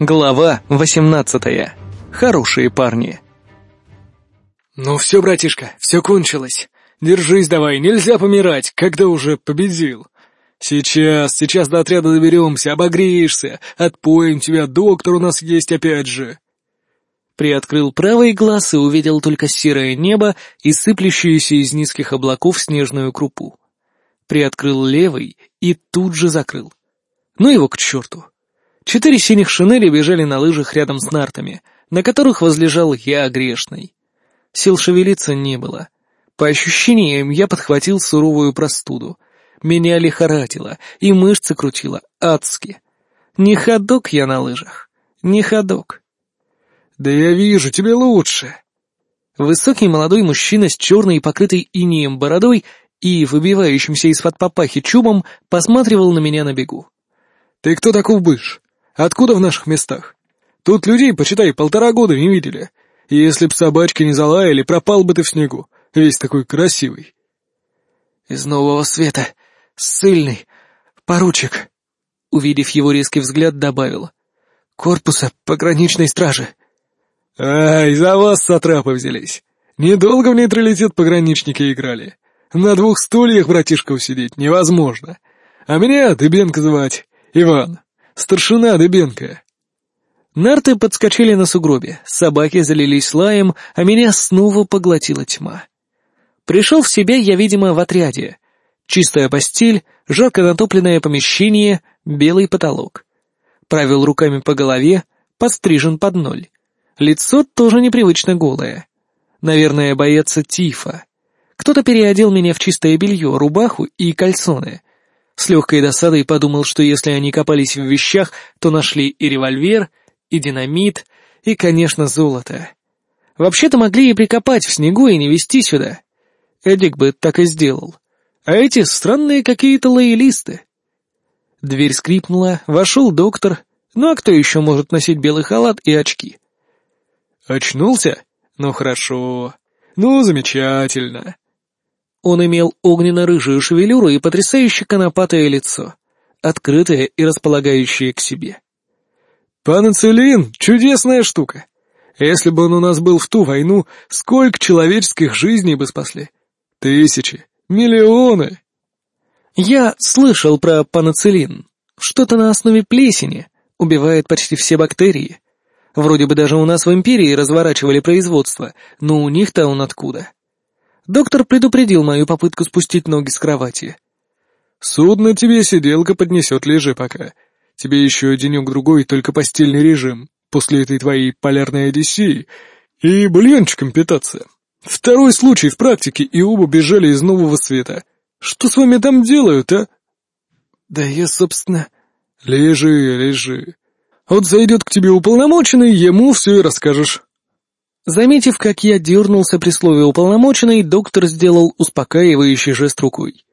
Глава 18. Хорошие парни. «Ну все, братишка, все кончилось. Держись давай, нельзя помирать, когда уже победил. Сейчас, сейчас до отряда доберемся, обогреешься, отпоем тебя, доктор у нас есть опять же». Приоткрыл правый глаз и увидел только серое небо и сыплющуюся из низких облаков снежную крупу. Приоткрыл левый и тут же закрыл. Ну его к черту. Четыре синих шинели бежали на лыжах рядом с нартами, на которых возлежал я грешный. Сил шевелиться не было. По ощущениям, я подхватил суровую простуду. Меня лихорадило, и мышцы крутило адски. Не ходок я на лыжах, не ходок. «Да я вижу, тебе лучше!» Высокий молодой мужчина с черной покрытой инеем бородой и выбивающимся из-под папахи чубом посматривал на меня на бегу. «Ты кто такой быш? Откуда в наших местах? Тут людей, почитай, полтора года не видели. И если б собачки не залаяли, пропал бы ты в снегу, весь такой красивый. Из нового света. Сильный. Поручик. Увидев его резкий взгляд, добавил. Корпуса пограничной стражи. Ай, за вас сатрапы взялись. Недолго в нейтралитет пограничники играли. На двух стульях, братишка, усидеть невозможно. А меня Дыбенко звать. Иван. Старшина Дыбенко!» Нарты подскочили на сугробе, собаки залились лаем, а меня снова поглотила тьма. Пришел в себя я, видимо, в отряде. Чистая постель, жарко натопленное помещение, белый потолок. Правил руками по голове, подстрижен под ноль. Лицо тоже непривычно голое. Наверное, боятся тифа. Кто-то переодел меня в чистое белье, рубаху и кальсоны. С легкой досадой подумал, что если они копались в вещах, то нашли и револьвер, и динамит, и, конечно, золото. Вообще-то могли и прикопать в снегу и не везти сюда. Эдик бы так и сделал. А эти странные какие-то лоялисты. Дверь скрипнула, вошел доктор. Ну а кто еще может носить белый халат и очки? «Очнулся? Ну хорошо. Ну, замечательно. Он имел огненно-рыжую шевелюру и потрясающе конопатое лицо, открытое и располагающее к себе. «Паноцилин — чудесная штука. Если бы он у нас был в ту войну, сколько человеческих жизней бы спасли? Тысячи, миллионы!» «Я слышал про паноцилин. Что-то на основе плесени. Убивает почти все бактерии. Вроде бы даже у нас в Империи разворачивали производство, но у них-то он откуда?» Доктор предупредил мою попытку спустить ноги с кровати. «Судно тебе сиделка поднесет, лежи пока. Тебе еще денек-другой только постельный режим, после этой твоей полярной одиссеи, и бульончиком питаться. Второй случай в практике, и оба бежали из нового света. Что с вами там делают, а?» «Да я, собственно...» «Лежи, лежи. Вот зайдет к тебе уполномоченный, ему все и расскажешь». Заметив, как я дернулся при слове «уполномоченный», доктор сделал успокаивающий жест рукой.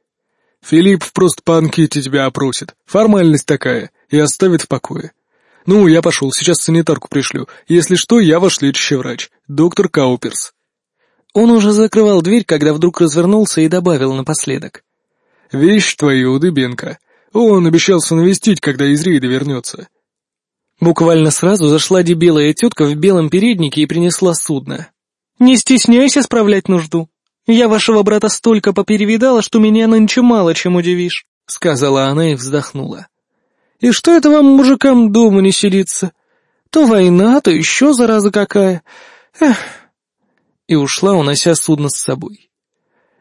«Филипп просто по анкете тебя опросит. Формальность такая. И оставит в покое. Ну, я пошел, сейчас санитарку пришлю. Если что, я ваш лечащий врач, доктор Кауперс». Он уже закрывал дверь, когда вдруг развернулся и добавил напоследок. «Вещь твоя у Дыбенко. Он обещался навестить, когда из рейда вернется. Буквально сразу зашла дебелая тетка в белом переднике и принесла судно. «Не стесняйся справлять нужду. Я вашего брата столько поперевидала, что меня нынче мало чем удивишь», — сказала она и вздохнула. «И что это вам, мужикам, дома не сидится? То война, то еще зараза какая. Эх!» И ушла, унося судно с собой.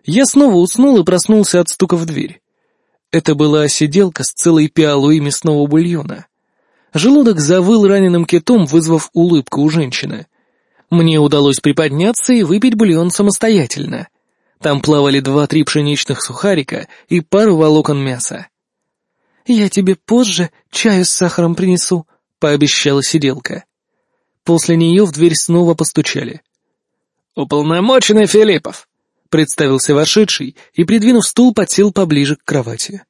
Я снова уснул и проснулся от стука в дверь. Это была сиделка с целой пиалой мясного бульона. Желудок завыл раненым китом, вызвав улыбку у женщины. Мне удалось приподняться и выпить бульон самостоятельно. Там плавали два-три пшеничных сухарика и пару волокон мяса. «Я тебе позже чаю с сахаром принесу», — пообещала сиделка. После нее в дверь снова постучали. «Уполномоченный Филиппов», — представился вошедший и, придвинув стул, подсел поближе к кровати.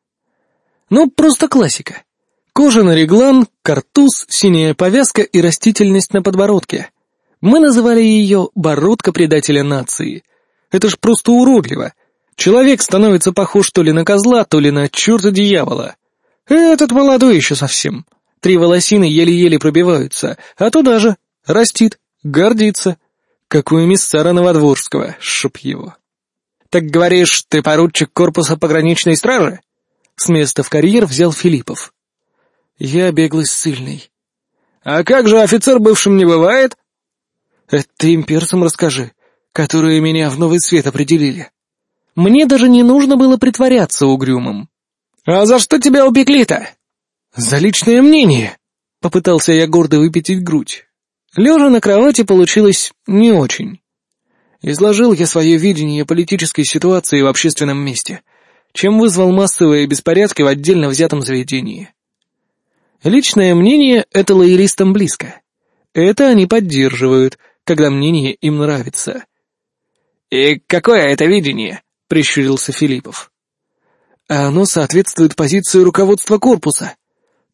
«Ну, просто классика. Кожаный реглан, картуз, синяя повязка и растительность на подбородке. Мы называли ее «бородка предателя нации». Это ж просто уродливо. Человек становится похож то ли на козла, то ли на черта дьявола. Этот молодой еще совсем. Три волосины еле-еле пробиваются, а туда же растит, гордится. Какой миссара Новодворского, шип его. «Так говоришь, ты поручик корпуса пограничной стражи?» С места в карьер взял Филиппов. «Я беглый ссыльный». «А как же офицер бывшим не бывает?» «Это ты имперцам расскажи, которые меня в новый свет определили». Мне даже не нужно было притворяться угрюмым. «А за что тебя упекли-то?» «За личное мнение», — попытался я гордо выпятить грудь. Лежа на кровати получилось не очень. Изложил я свое видение политической ситуации в общественном месте, чем вызвал массовые беспорядки в отдельно взятом заведении. Личное мнение — это лоялистам близко. Это они поддерживают, когда мнение им нравится. «И какое это видение?» — прищурился Филиппов. «А оно соответствует позиции руководства корпуса»,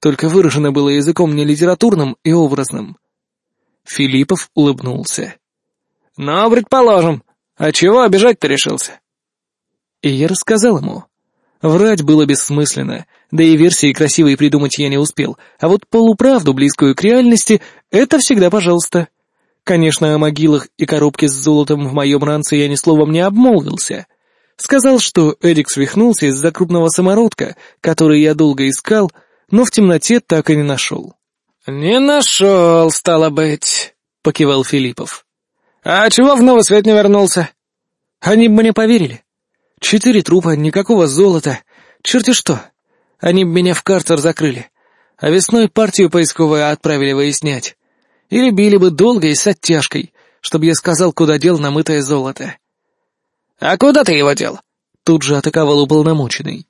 только выражено было языком не литературным и образным. Филиппов улыбнулся. «Ну, предположим. А чего обижать-то решился?» И я рассказал ему. Врать было бессмысленно, да и версии красивые придумать я не успел, а вот полуправду, близкую к реальности, это всегда пожалуйста. Конечно, о могилах и коробке с золотом в моем ранце я ни словом не обмолвился. Сказал, что Эдик свихнулся из-за крупного самородка, который я долго искал, но в темноте так и не нашел. «Не нашел, стало быть», — покивал Филиппов. «А чего в новый свет не вернулся?» «Они бы мне поверили. Четыре трупа, никакого золота. Черти что. Они меня в картер закрыли. А весной партию поисковую отправили выяснять. Или били бы долго и с оттяжкой, чтобы я сказал, куда дел намытое золото». «А куда ты его дел?» Тут же атаковал уполномоченный.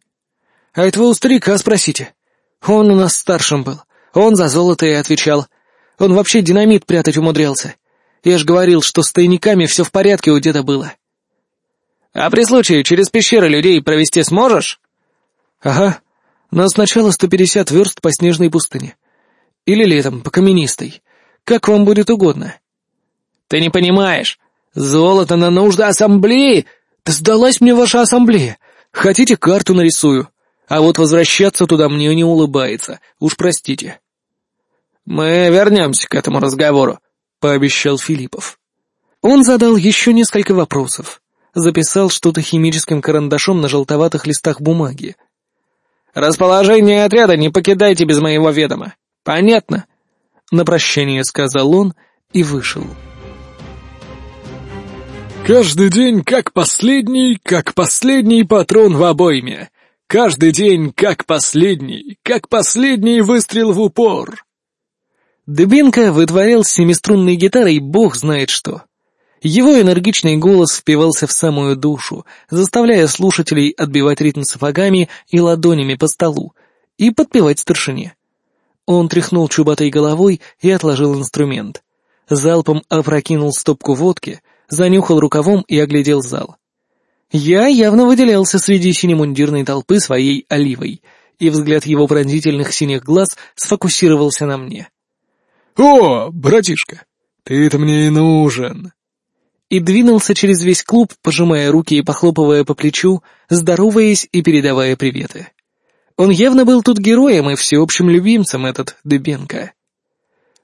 «А этого у старика спросите. Он у нас старшим был. Он за золото и отвечал. Он вообще динамит прятать умудрялся. Я ж говорил, что с тайниками все в порядке у деда было. А при случае через пещеры людей провести сможешь? Ага. Но сначала 150 верст по снежной пустыне. Или летом, по каменистой. Как вам будет угодно. Ты не понимаешь. Золото на нужды ассамблеи. Да сдалась мне ваша ассамблея. Хотите, карту нарисую. А вот возвращаться туда мне не улыбается, уж простите. «Мы вернемся к этому разговору», — пообещал Филиппов. Он задал еще несколько вопросов, записал что-то химическим карандашом на желтоватых листах бумаги. «Расположение отряда не покидайте без моего ведома. Понятно?» На прощание сказал он и вышел. «Каждый день как последний, как последний патрон в обойме», Каждый день как последний, как последний выстрел в упор. Дыбенко вытворял с семиструнной гитарой бог знает что. Его энергичный голос впивался в самую душу, заставляя слушателей отбивать ритм сапогами и ладонями по столу и подпевать старшине. Он тряхнул чубатой головой и отложил инструмент. Залпом опрокинул стопку водки, занюхал рукавом и оглядел зал. Я явно выделялся среди синемундирной толпы своей оливой, и взгляд его пронзительных синих глаз сфокусировался на мне. «О, братишка, ты-то мне и нужен!» И двинулся через весь клуб, пожимая руки и похлопывая по плечу, здороваясь и передавая приветы. Он явно был тут героем и всеобщим любимцем, этот Дыбенко.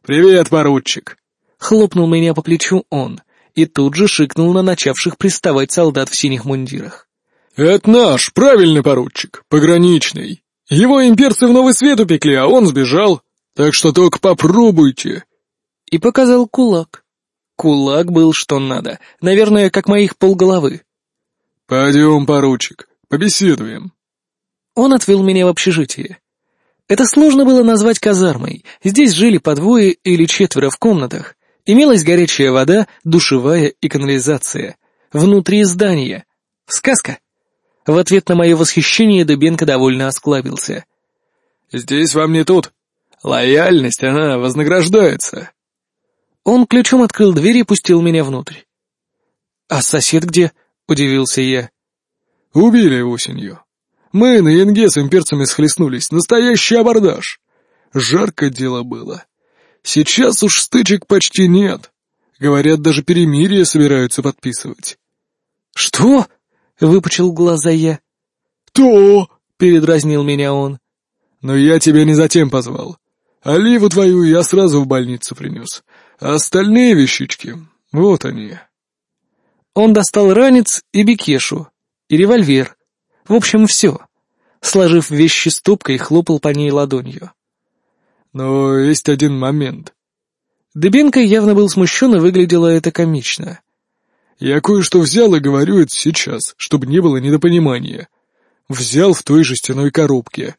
«Привет, поручик!» — хлопнул меня по плечу он — и тут же шикнул на начавших приставать солдат в синих мундирах. «Это наш, правильный поручик, пограничный. Его имперцы в новый свет упекли, а он сбежал. Так что только попробуйте». И показал кулак. Кулак был что надо, наверное, как моих полголовы. «Пойдем, поручик, побеседуем». Он отвел меня в общежитие. Это сложно было назвать казармой. Здесь жили по двое или четверо в комнатах, Имелась горячая вода, душевая и канализация. Внутри здания. Сказка. В ответ на мое восхищение Дыбенко довольно осклабился. «Здесь вам не тут. Лояльность, она вознаграждается». Он ключом открыл дверь и пустил меня внутрь. «А сосед где?» — удивился я. «Убили осенью. Мы на Янге с имперцами схлестнулись. Настоящий абордаж. Жарко дело было. Сейчас уж стычек почти нет. Говорят, даже перемирие собираются подписывать. «Что?» — выпучил глаза я. «То!» — передразнил меня он. «Но я тебя не затем позвал. Оливу твою я сразу в больницу принес. А остальные вещички, вот они. Он достал ранец и бикешу, и револьвер. В общем, все. Сложив вещи ступкой, хлопал по ней ладонью. Но есть один момент. Дыбенко явно был смущен и выглядело это комично. Я кое-что взял и говорю это сейчас, чтобы не было недопонимания. Взял в той жестяной коробке.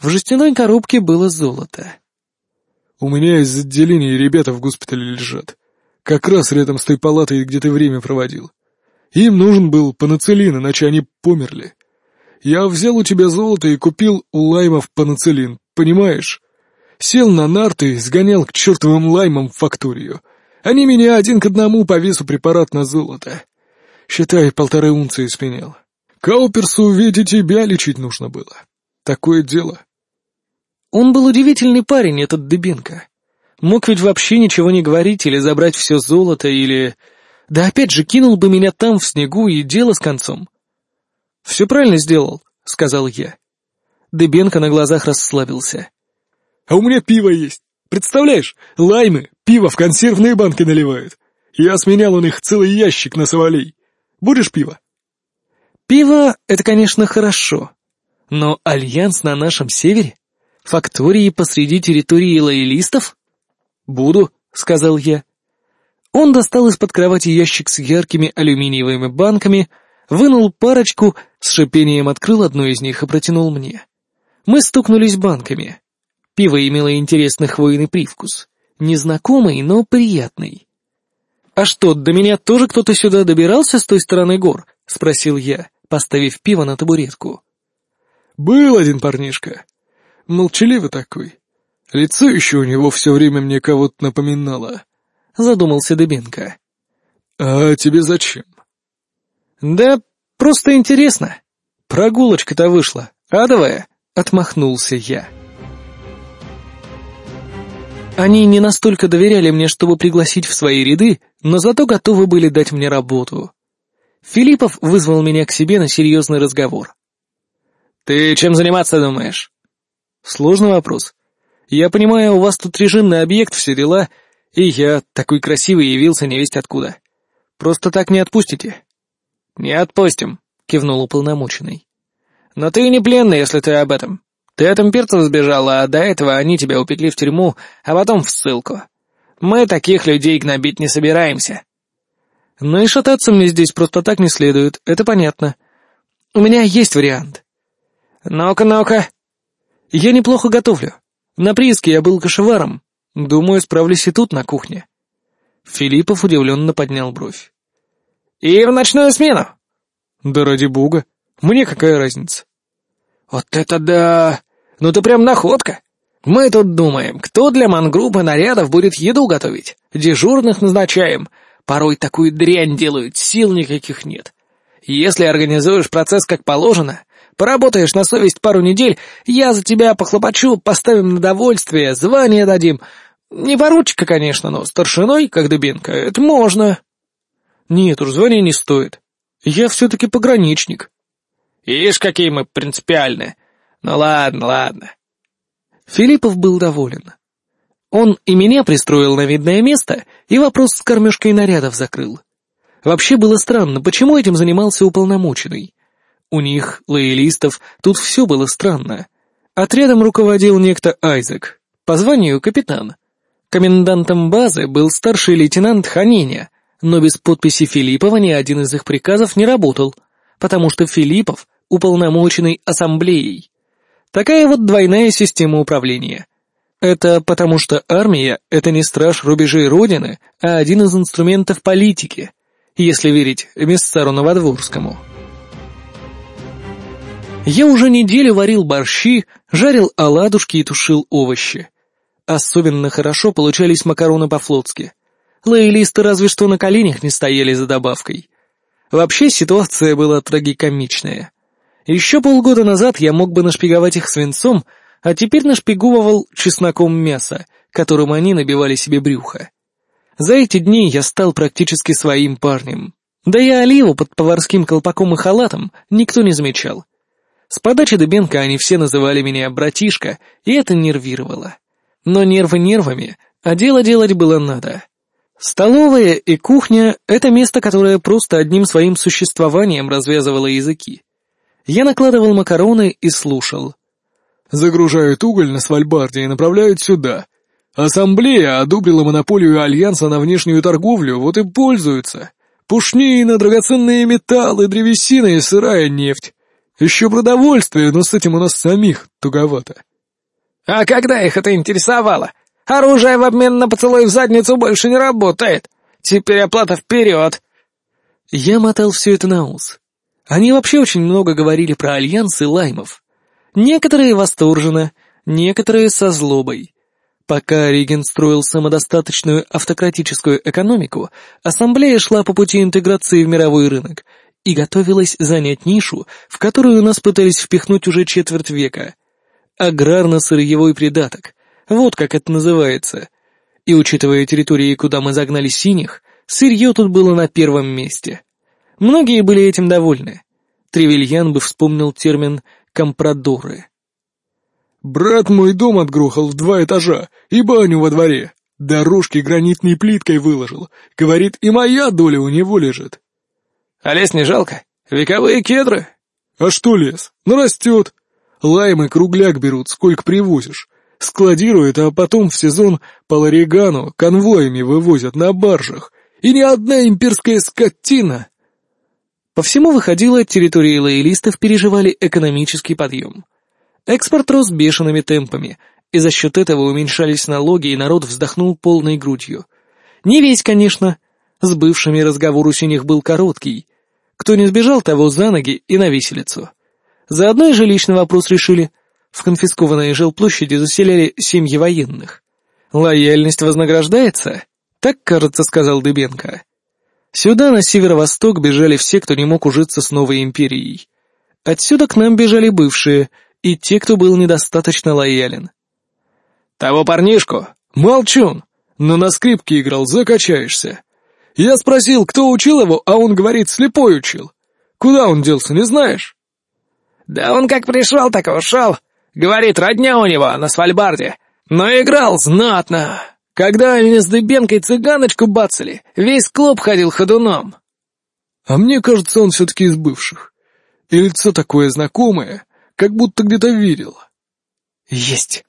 В жестяной коробке было золото. У меня из отделения ребята в госпитале лежат. Как раз рядом с той палатой, где ты время проводил. Им нужен был панацелин, иначе они померли. Я взял у тебя золото и купил у лаймов панацелин, понимаешь? Сел на нарты, сгонял к чертовым лаймам в факторию. Они меня один к одному по весу препарат на золото. Считай, полторы унции сменял. Кауперсу ведь и тебя лечить нужно было. Такое дело. Он был удивительный парень, этот Дыбенко. Мог ведь вообще ничего не говорить или забрать все золото, или... Да опять же, кинул бы меня там, в снегу, и дело с концом. «Все правильно сделал», — сказал я. Дыбенко на глазах расслабился. «А у меня пиво есть. Представляешь, лаймы пиво в консервные банки наливают. Я сменял у них целый ящик на савалей. Будешь пиво?» «Пиво — это, конечно, хорошо. Но альянс на нашем севере? Фактории посреди территории лоялистов?» «Буду», — сказал я. Он достал из-под кровати ящик с яркими алюминиевыми банками, вынул парочку, с шипением открыл одну из них и протянул мне. Мы стукнулись банками. Пиво имело интересный хвойный привкус. Незнакомый, но приятный. «А что, до меня тоже кто-то сюда добирался с той стороны гор?» — спросил я, поставив пиво на табуретку. «Был один парнишка. Молчаливый такой. Лицо еще у него все время мне кого-то напоминало», — задумался Дыбенко. «А тебе зачем?» «Да просто интересно. Прогулочка-то вышла. Адовая», — отмахнулся я. Они не настолько доверяли мне, чтобы пригласить в свои ряды, но зато готовы были дать мне работу. Филиппов вызвал меня к себе на серьезный разговор. «Ты чем заниматься думаешь?» «Сложный вопрос. Я понимаю, у вас тут режимный объект, все дела, и я, такой красивый, явился невесть откуда. Просто так не отпустите?» «Не отпустим», — кивнул уполномоченный. «Но ты не пленный, если ты об этом. Ты от имперцев сбежал, а до этого они тебя упекли в тюрьму, а потом в ссылку. Мы таких людей гнобить не собираемся». «Ну и шататься мне здесь просто так не следует, это понятно. У меня есть вариант». «Ну-ка, ну-ка». «Я неплохо готовлю. На прииске я был кошеваром. Думаю, справлюсь и тут, на кухне». Филиппов удивленно поднял бровь. «И в ночную смену?» «Да ради бога. Мне какая разница?» «Вот это да! Ну ты прям находка! Мы тут думаем, кто для мангруппы нарядов будет еду готовить. Дежурных назначаем. Порой такую дрянь делают, сил никаких нет. Если организуешь процесс как положено, Поработаешь на совесть пару недель, я за тебя похлопочу, поставим на довольствие, звание дадим. Не поручика, конечно, но старшиной, как Дыбенко, это можно. Нет уж, звания не стоит. Я все-таки пограничник. Ишь, какие мы принципиальные. Ну ладно, ладно. Филиппов был доволен. Он и меня пристроил на видное место, и вопрос с кормежкой нарядов закрыл. Вообще было странно, почему этим занимался уполномоченный. У них, лоялистов, тут все было странно. Отрядом руководил некто Айзек, по званию капитан. Комендантом базы был старший лейтенант Ханиня, но без подписи Филиппова ни один из их приказов не работал, потому что Филиппов уполномоченный ассамблеей. Такая вот двойная система управления. Это потому что армия — это не страж рубежей Родины, а один из инструментов политики, если верить эмиссару Новодворскому. Я уже неделю варил борщи, жарил оладушки и тушил овощи. Особенно хорошо получались макароны по-флотски. Лоялисты разве что на коленях не стояли за добавкой. Вообще ситуация была трагикомичная. Еще полгода назад я мог бы нашпиговать их свинцом, а теперь нашпиговывал чесноком мясо, которым они набивали себе брюхо. За эти дни я стал практически своим парнем. Да и оливу под поварским колпаком и халатом никто не замечал. С подачи Дыбенко они все называли меня «братишка», и это нервировало. Но нервы нервами, а дело делать было надо. Столовая и кухня — это место, которое просто одним своим существованием развязывало языки. Я накладывал макароны и слушал. Загружают уголь на Свальбарде и направляют сюда. Ассамблея одобрила монополию Альянса на внешнюю торговлю, вот и пользуются. Пушнина, драгоценные металлы, древесина и сырая нефть. Еще продовольствие, но с этим у нас самих туговато. А когда их это интересовало? Оружие в обмен на поцелуй в задницу больше не работает. Теперь оплата вперед. Я мотал все это на ус. Они вообще очень много говорили про альянс и лаймов. Некоторые восторженно, некоторые со злобой. Пока Реген строил самодостаточную автократическую экономику, ассамблея шла по пути интеграции в мировой рынок и готовилась занять нишу, в которую нас пытались впихнуть уже четверть века. Аграрно-сырьевой придаток. Вот как это называется. И учитывая территории, куда мы загнали синих, сырье тут было на первом месте. Многие были этим довольны. Тревельян бы вспомнил термин «компрадоры». «Брат мой дом отгрохал в два этажа и баню во дворе. Дорожки гранитной плиткой выложил. Говорит, и моя доля у него лежит. А лес не жалко? Вековые кедры? А что лес? Ну растет. Лаймы кругляк берут, сколько привозишь. Складируют, а потом в сезон по Ларигану конвоями вывозят на баржах. И ни одна имперская скотина. По всему выходило, территории лоялистов переживали экономический подъем. Экспорт рос бешеными темпами, и за счет этого уменьшались налоги, и народ вздохнул полной грудью. Не весь, конечно. С бывшими разговор у синих был короткий, кто не сбежал, того за ноги и на виселицу. Заодно и жилищный вопрос решили. В конфискованные жилплощади заселяли семьи военных. Лояльность вознаграждается? Так, кажется, сказал Дыбенко. Сюда, на северо-восток, бежали все, кто не мог ужиться с новой империей. Отсюда к нам бежали бывшие, и те, кто был недостаточно лоялен. «Того парнишку? Молчун! Но на скрипке играл, закачаешься. Я спросил, кто учил его, а он говорит, слепой учил. Куда он делся, не знаешь? Да он как пришел, так и ушел. Говорит, родня у него на Свальбарде. Но играл знатно. Когда они с Дыбенкой цыганочку бацали, весь клуб ходил ходуном. А мне кажется, он все-таки из бывших. И лицо такое знакомое, как будто где-то видел. Есть.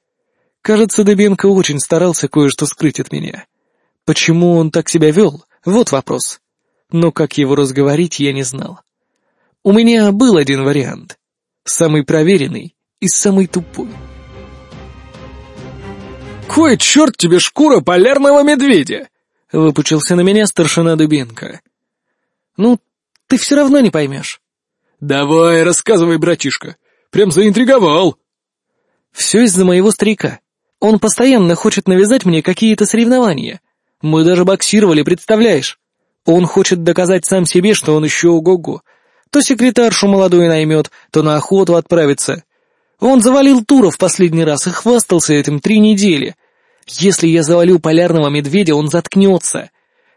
Кажется, Дыбенко очень старался кое-что скрыть от меня. Почему он так себя вел, вот вопрос. Но как его разговорить, я не знал. У меня был один вариант. Самый проверенный и самый тупой. «Кой черт тебе шкура полярного медведя?» — выпучился на меня старшина Дубенко. «Ну, ты все равно не поймешь». «Давай, рассказывай, братишка. Прям заинтриговал». «Все из-за моего старика. Он постоянно хочет навязать мне какие-то соревнования. Мы даже боксировали, представляешь? Он хочет доказать сам себе, что он еще ого-го. То секретаршу молодую наймет, то на охоту отправится. Он завалил тура в последний раз и хвастался этим три недели. Если я завалю полярного медведя, он заткнется.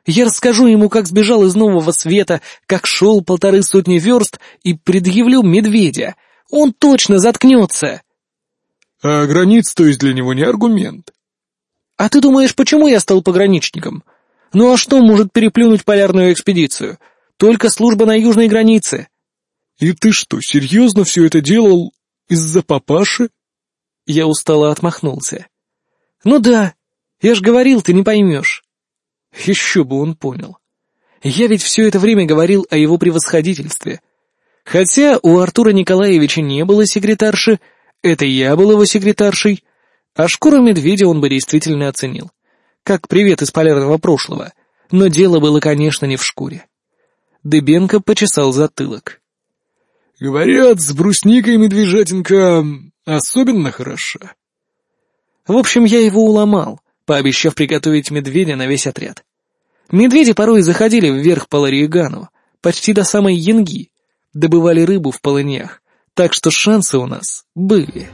Я расскажу ему, как сбежал из нового света, как шел полторы сотни верст и предъявлю медведя. Он точно заткнется. А границ, то есть для него не аргумент. А ты думаешь, почему я стал пограничником? Ну а что может переплюнуть полярную экспедицию? Только служба на южной границе. И ты что, серьезно все это делал из-за папаши? Я устало отмахнулся. Ну да, я ж говорил, ты не поймешь. Еще бы он понял. Я ведь все это время говорил о его превосходительстве. Хотя у Артура Николаевича не было секретарши, это я был его секретаршей, а шкуру медведя он бы действительно оценил. Как привет из полярного прошлого. Но дело было, конечно, не в шкуре. Дыбенко почесал затылок. «Говорят, с брусникой медвежатинка особенно хороша». В общем, я его уломал, пообещав приготовить медведя на весь отряд. Медведи порой заходили вверх по Ларигану, почти до самой Янги, добывали рыбу в полынях, так что шансы у нас были.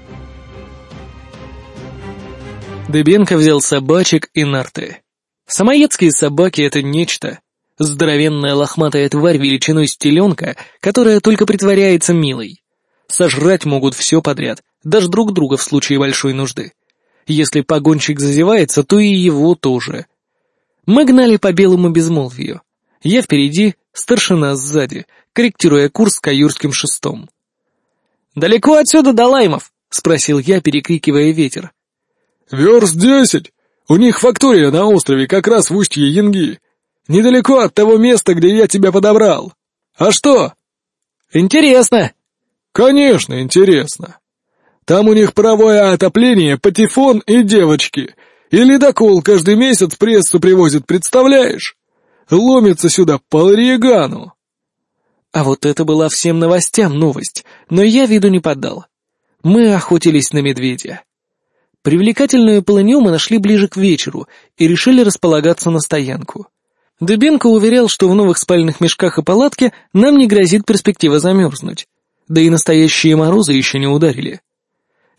Дыбенко взял собачек и нарты. Самоедские собаки — это нечто. Здоровенная лохматая тварь величиной с теленка, которая только притворяется милой. Сожрать могут все подряд, даже друг друга в случае большой нужды. Если погонщик зазевается, то и его тоже. Мы гнали по белому безмолвию. Я впереди, старшина сзади, корректируя курс к Аюрским шестом. «Далеко отсюда до Лаймов?» — спросил я, перекрикивая ветер. «Верст десять. У них фактория на острове, как раз в устье Янги. Недалеко от того места, где я тебя подобрал. А что?» «Интересно». «Конечно, интересно. Там у них паровое отопление, патефон и девочки. И ледокол каждый месяц прессу привозит, представляешь? Ломится сюда по Лариегану». А вот это была всем новостям новость, но я виду не поддал. Мы охотились на медведя. Привлекательную полынью мы нашли ближе к вечеру и решили располагаться на стоянку. Дыбенко уверял, что в новых спальных мешках и палатке нам не грозит перспектива замерзнуть. Да и настоящие морозы еще не ударили.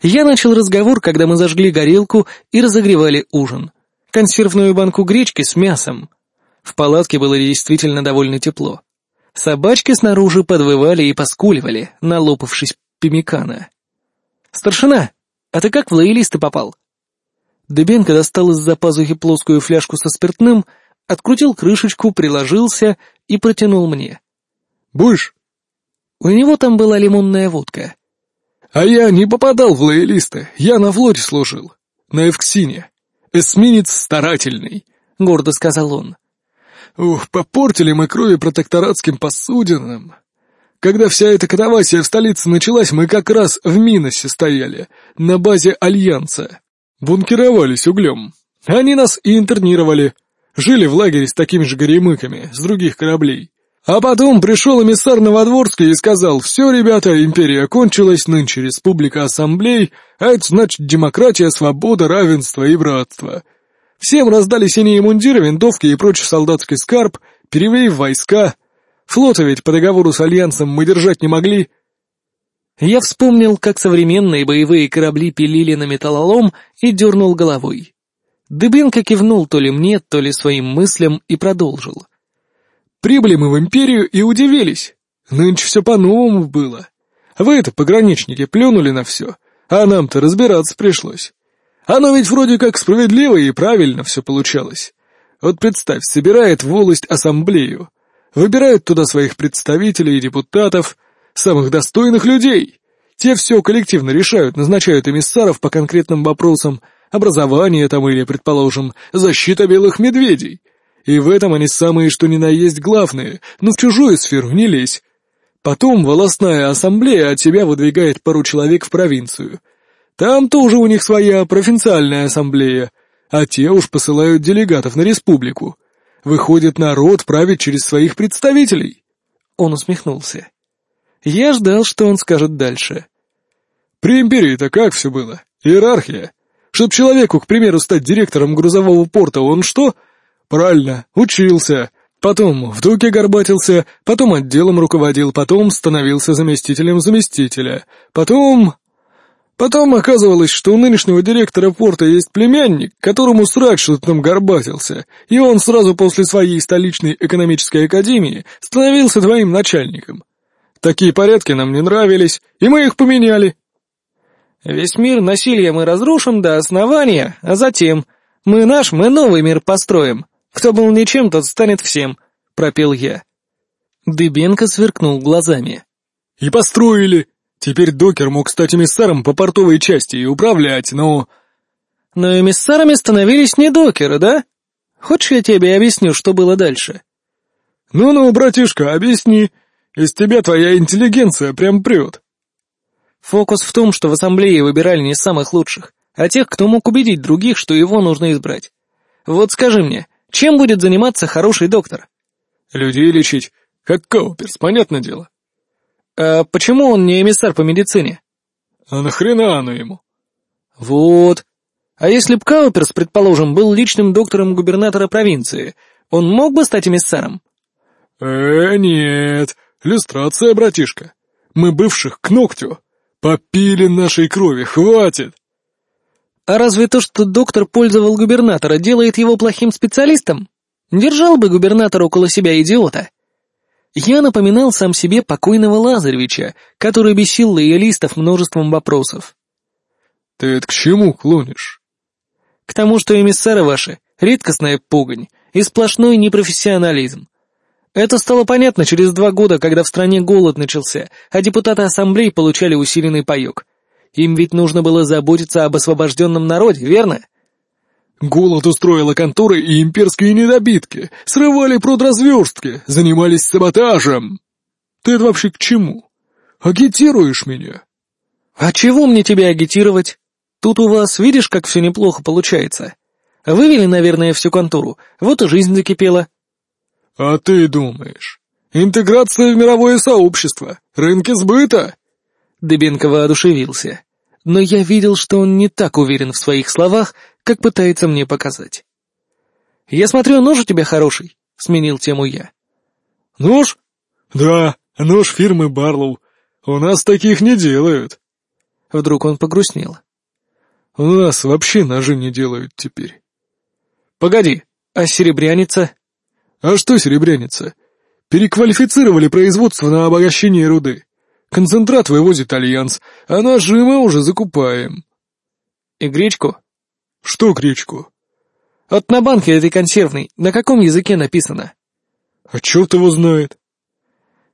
Я начал разговор, когда мы зажгли горелку и разогревали ужин. Консервную банку гречки с мясом. В палатке было действительно довольно тепло. Собачки снаружи подвывали и поскуливали, налопавшись пимикана. «Старшина, а ты как в лоялисты попал?» Дыбенко достал из-за пазухи плоскую фляжку со спиртным, открутил крышечку, приложился и протянул мне. «Будешь?» У него там была лимонная водка. «А я не попадал в лоялисты, я на флоте служил, на Эвксине. Эсминец старательный», — гордо сказал он. «Ух, попортили мы крови протекторатским посудинам. Когда вся эта катавасия в столице началась, мы как раз в Миносе стояли, на базе Альянса. Бункеровались углем. Они нас и интернировали. Жили в лагере с такими же горемыками, с других кораблей. А потом пришел эмиссар Новодворский и сказал, «Все, ребята, империя кончилась, нынче республика ассамблей, а это значит демократия, свобода, равенство и братство». Всем раздали синие мундиры, винтовки и прочий солдатский скарб, перевели в войска. Флота ведь по договору с Альянсом мы держать не могли. Я вспомнил, как современные боевые корабли пилили на металлолом и дернул головой. Дыбенко кивнул то ли мне, то ли своим мыслям и продолжил. Прибыли мы в империю и удивились. Нынче все по-новому было. Вы это, пограничники, плюнули на все, а нам-то разбираться пришлось. Оно ведь вроде как справедливо и правильно все получалось. Вот представь, собирает волость ассамблею, выбирают туда своих представителей и депутатов, самых достойных людей. Те все коллективно решают, назначают эмиссаров по конкретным вопросам, образование там или, предположим, защита белых медведей. И в этом они самые что ни на есть главные, но в чужую сферу не лезь. Потом волостная ассамблея от себя выдвигает пару человек в провинцию. Там тоже у них своя провинциальная ассамблея, а те уж посылают делегатов на республику. Выходит, народ правит через своих представителей. Он усмехнулся. Я ждал, что он скажет дальше. При империи-то как все было? Иерархия. Чтоб человеку, к примеру, стать директором грузового порта, он что? Правильно, учился. Потом в Дуке горбатился, потом отделом руководил, потом становился заместителем заместителя. Потом... Потом оказывалось, что у нынешнего директора порта есть племянник, которому срать что-то там горбатился, и он сразу после своей столичной экономической академии становился твоим начальником. Такие порядки нам не нравились, и мы их поменяли. Весь мир насилия мы разрушим до основания, а затем мы наш, мы новый мир построим. Кто был ничем, тот станет всем», — пропел я. Дыбенко сверкнул глазами. «И построили. Теперь докер мог стать эмиссаром по портовой части и управлять, но...» «Но эмиссарами становились не докеры, да? Хочешь, я тебе объясню, что было дальше?» «Ну-ну, братишка, объясни. Из тебя твоя интеллигенция прям прет». Фокус в том, что в ассамблее выбирали не самых лучших, а тех, кто мог убедить других, что его нужно избрать. Вот скажи мне, чем будет заниматься хороший доктор? Людей лечить, как Кауперс, понятное дело. А почему он не эмиссар по медицине? А нахрена оно ему? Вот. А если б Кауперс, предположим, был личным доктором губернатора провинции, он мог бы стать эмиссаром? Э, нет. Люстрация, братишка. Мы бывших к ногтю. Попили нашей крови, хватит. А разве то, что доктор пользовал губернатора, делает его плохим специалистом? Держал бы губернатор около себя идиота. Я напоминал сам себе покойного Лазаревича, который бесил лоялистов множеством вопросов. «Ты это к чему клонишь? К тому, что эмиссары ваши — редкостная погонь и сплошной непрофессионализм. Это стало понятно через два года, когда в стране голод начался, а депутаты ассамблей получали усиленный паек. Им ведь нужно было заботиться об освобожденном народе, верно? Голод устроила конторы и имперские недобитки, срывали продразверстки, занимались саботажем. Ты это вообще к чему? Агитируешь меня? А чего мне тебя агитировать? Тут у вас, видишь, как все неплохо получается. Вывели, наверное, всю контору, вот и жизнь закипела. А ты думаешь, интеграция в мировое сообщество, рынки сбыта? Дыбенко воодушевился. Но я видел, что он не так уверен в своих словах, как пытается мне показать. «Я смотрю, нож у тебя хороший», — сменил тему я. «Нож? Да, нож фирмы Барлоу. У нас таких не делают». Вдруг он погрустнел. «У нас вообще ножи не делают теперь». «Погоди, а серебряница?» «А что серебряница? Переквалифицировали производство на обогащение руды. Концентрат вывозит Альянс, а ножи мы уже закупаем». «И гречку?» «Что гречку?» «Вот на банке этой консервной на каком языке написано?» «А черт его знает».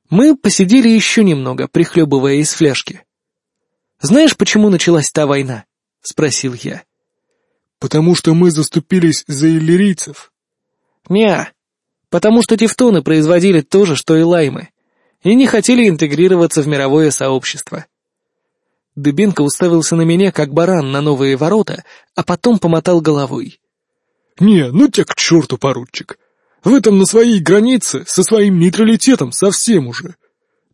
Мы посидели еще немного, прихлебывая из фляжки. «Знаешь, почему началась та война?» — спросил я. «Потому что мы заступились за иллирийцев». «Не, потому что тевтоны производили то же, что и лаймы, и не хотели интегрироваться в мировое сообщество». Дыбенко уставился на меня, как баран на новые ворота, а потом помотал головой. «Не, ну тебя к черту, поручик. В этом на своей границе, со своим нейтралитетом совсем уже.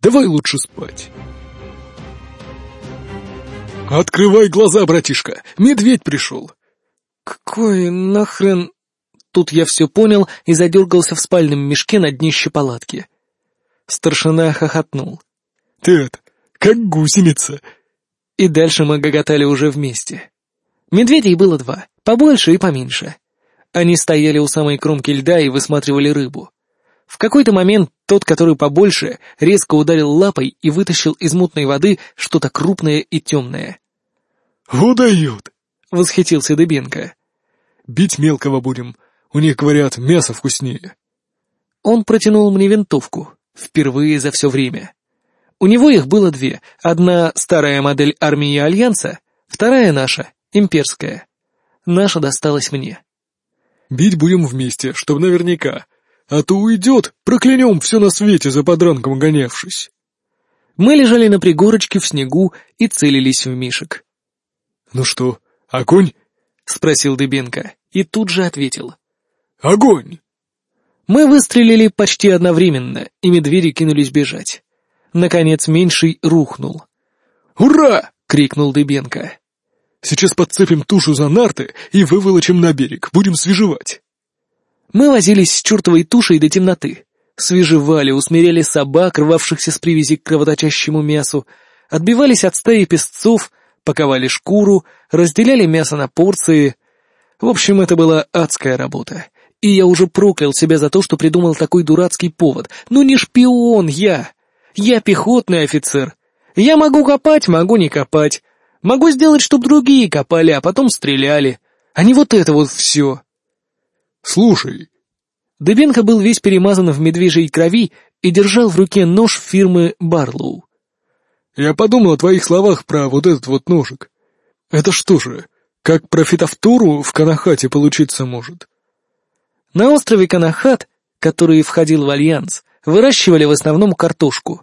Давай лучше спать». «Открывай глаза, братишка, медведь пришел!» «Какой нахрен...» Тут я все понял и задергался в спальном мешке на днище палатки. Старшина хохотнул. «Ты это, как гусеница!» И дальше мы гоготали уже вместе. Медведей было два, побольше и поменьше. Они стояли у самой кромки льда и высматривали рыбу. В какой-то момент тот, который побольше, резко ударил лапой и вытащил из мутной воды что-то крупное и темное. «Удают!» — восхитился Дыбенко. «Бить мелкого будем. У них, говорят, мясо вкуснее». Он протянул мне винтовку. Впервые за все время. У него их было две. Одна — старая модель армии Альянса, вторая наша, имперская. Наша досталась мне. «Бить будем вместе, чтобы наверняка. А то уйдет, проклянем все на свете за подранком гонявшись». Мы лежали на пригорочке в снегу и целились в мишек. «Ну что, огонь?» — спросил Дыбенко и тут же ответил. «Огонь!» Мы выстрелили почти одновременно, и медведи кинулись бежать. Наконец меньший рухнул. «Ура!» — крикнул Дыбенко. «Сейчас подцепим тушу за нарты и выволочим на берег, будем свежевать». Мы возились с чертовой тушей до темноты. Свежевали, усмиряли собак, рвавшихся с привязи к кровоточащему мясу, отбивались от стаи песцов, паковали шкуру, разделяли мясо на порции. В общем, это была адская работа. И я уже проклял себя за то, что придумал такой дурацкий повод. Ну не шпион я! Я пехотный офицер. Я могу копать, могу не копать. Могу сделать, чтобы другие копали, а потом стреляли. А не вот это вот все. Слушай. Дыбенко был весь перемазан в медвежьей крови и держал в руке нож фирмы Барлоу. Я подумал о твоих словах про вот этот вот ножик. Это что же, как про фитофтору в Канахате получиться может? На острове Канахат, который входил в Альянс, выращивали в основном картошку.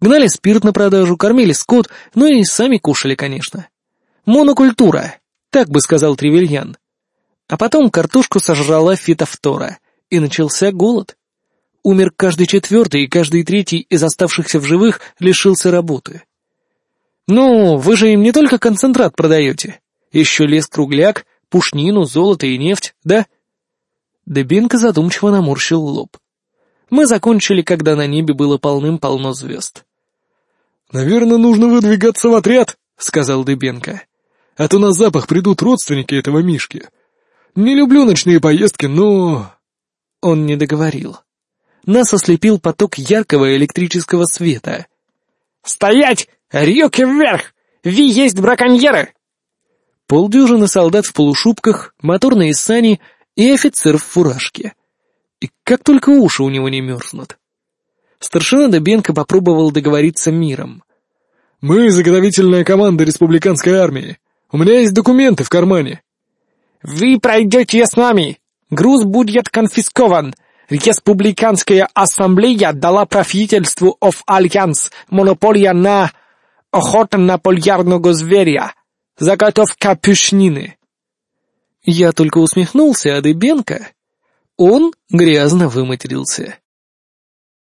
Гнали спирт на продажу, кормили скот, ну и сами кушали, конечно. Монокультура, так бы сказал Тревельян. А потом картошку сожрала фитофтора, и начался голод. Умер каждый четвертый, и каждый третий из оставшихся в живых лишился работы. Ну, вы же им не только концентрат продаете, еще лес-кругляк, пушнину, золото и нефть, да? Дебинка задумчиво наморщил лоб. Мы закончили, когда на небе было полным-полно звезд. «Наверное, нужно выдвигаться в отряд», — сказал Дыбенко. «А то на запах придут родственники этого Мишки. Не люблю ночные поездки, но...» Он не договорил. Нас ослепил поток яркого электрического света. «Стоять! Рюки вверх! Ви есть браконьеры!» полдюжины солдат в полушубках, моторные сани и офицер в фуражке. И как только уши у него не мерзнут. Старшина Добенко попробовал договориться миром. «Мы заготовительная команда республиканской армии. У меня есть документы в кармане». «Вы пройдете с нами. Груз будет конфискован. Республиканская ассамблея дала правительству of Альянс монополия на охоту на полярного зверя. Заготовка пушнины». Я только усмехнулся, а Дыбенко... Он грязно выматерился.